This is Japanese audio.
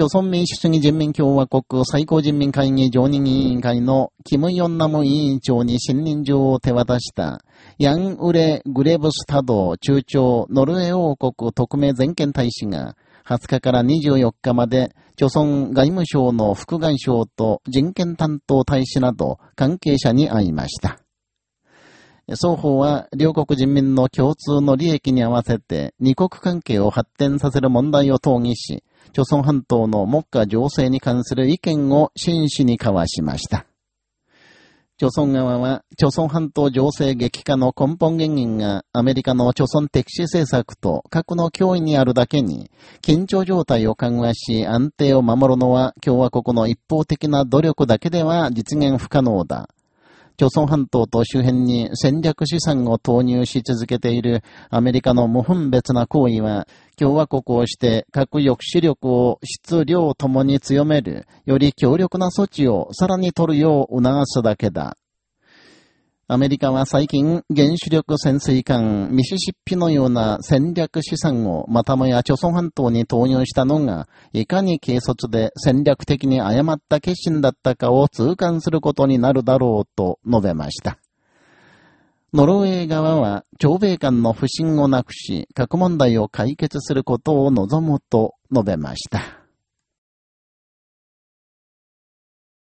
朝鮮民主主義人民共和国最高人民会議常任委員会のキム・ヨンナム委員長に信任状を手渡したヤン・ウレ・グレブスタド中朝ノルウェー王国特命全権大使が20日から24日まで、朝鮮外務省の副外相と人権担当大使など関係者に会いました。双方は両国人民の共通の利益に合わせて二国関係を発展させる問題を討議し、朝鮮半島の目下情勢に関する意見を真摯に交わしました。朝鮮側は、朝鮮半島情勢激化の根本原因がアメリカの朝鮮敵視政策と核の脅威にあるだけに、緊張状態を緩和し安定を守るのは共和国の一方的な努力だけでは実現不可能だ。朝鮮半島と周辺に戦略資産を投入し続けているアメリカの無分別な行為は、共和国をして核抑止力を質量ともに強める、より強力な措置をさらに取るよう促すだけだ。アメリカは最近、原子力潜水艦ミシシッピのような戦略資産をまたもや朝鮮半島に投入したのが、いかに軽率で戦略的に誤った決心だったかを痛感することになるだろうと述べました。ノルウェー側は、朝米間の不信をなくし、核問題を解決することを望むと述べました。